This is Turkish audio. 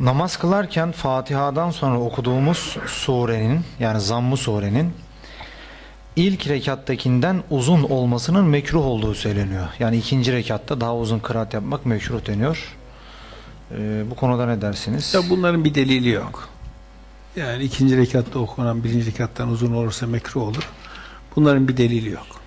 Namaz kılarken Fatiha'dan sonra okuduğumuz surenin yani Zamm-ı surenin ilk rekattakinden uzun olmasının mekruh olduğu söyleniyor. Yani ikinci rekatta daha uzun kıraat yapmak mekruh deniyor. Ee, bu konuda ne dersiniz? Ya bunların bir delili yok. Yani ikinci rekatta okunan birinci rekattan uzun olursa mekruh olur. Bunların bir delili yok.